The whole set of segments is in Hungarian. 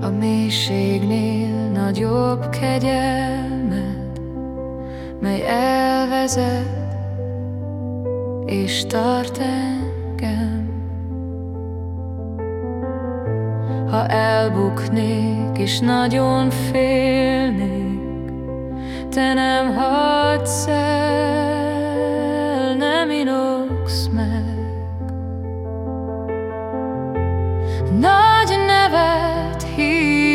A mélységnél nagyobb kegyelmed, mely elvezet és tart engem. Ha elbuknék és nagyon félnék, te nem hagysz el, nem inoksz meg. Nevet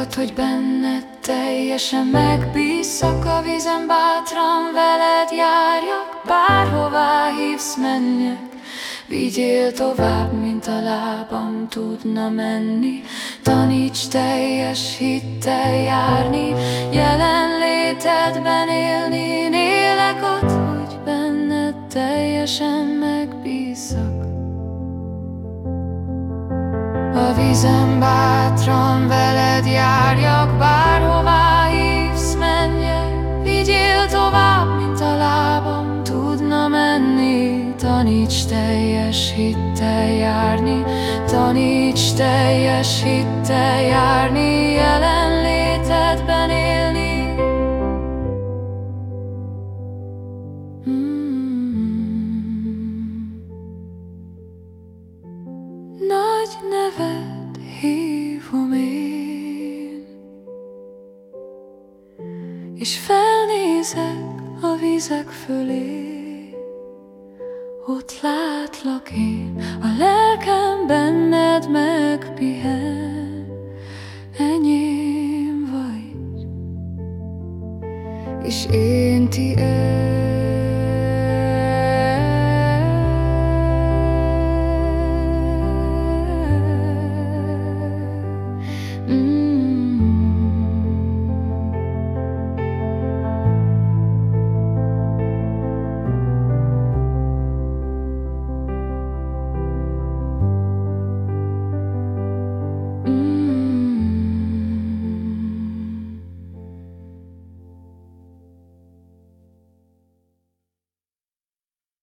Ad, hogy benned teljesen megbízzak A vízen bátran veled járjak Bárhová hívsz menjek. Vigyél tovább, mint a lábam tudna menni. Taníts teljes hittel járni Jelenlétedben élni. Lélek ad, hogy benned teljesen a vízen bátran veled járjak, bárhová hívsz, menjek. Vigyél tovább, mint a lábam tudna menni. Taníts teljes hittel járni, taníts teljes hittel járni, Nagy nevet hívom én. És felnézek a vizek fölé Ott látlak én, a lelkem benned megpihen. Enyém vagy, és én tiéd